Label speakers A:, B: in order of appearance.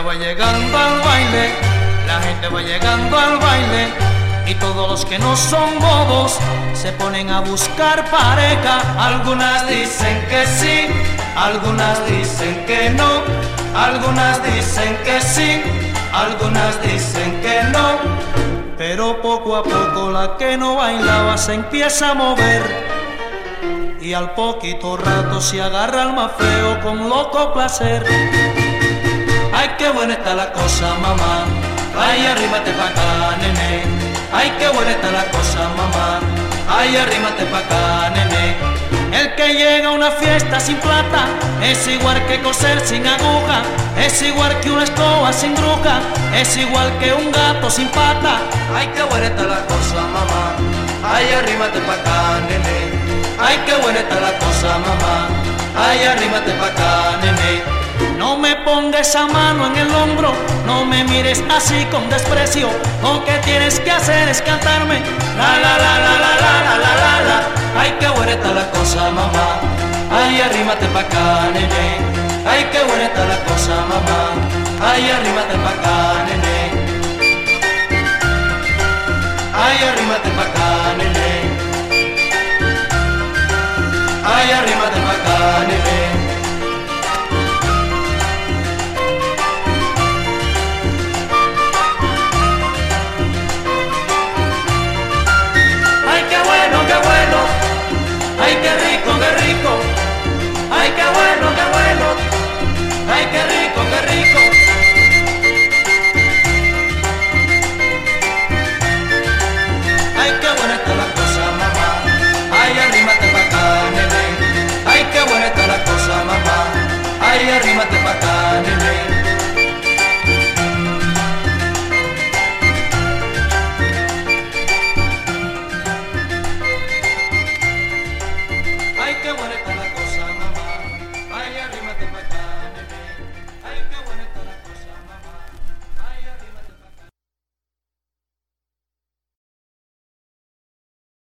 A: va llegando al baile y todos los que no son bobos se ponen a buscar pareja. Algunas dicen que sí, algunas dicen que no, algunas dicen que sí, algunas dicen que no. Pero poco a poco la que no bailaba se empieza a mover y al poquito rato se agarra al más feo con loco placer. Ay, qué buena está la cosa, mamá. Ay, arrímate pa' acá, nene. Ay, qué buena está la cosa, mamá. Ay, arrímate pa' acá, nene. El que llega a una fiesta sin plata es igual que coser sin aguja, es igual que una escoba sin bruja, es igual que un gato sin pata. Ay, qué buena está la cosa, mamá. Ay, arrímate pa' acá, nene. Ay, qué buena está la cosa, mamá. Ay, arrímate pa' acá, nene. No me pongas esa mano en el hombro, no me mires así con desprecio. Lo que tienes que hacer es cantarme la la la la la la la la la la. Ay, qué buena está la cosa, mamá. Ay, arrímate pa' acá, nene. Ay, qué buena está la cosa, mamá. Ay, arrímate pa' acá, Fatima.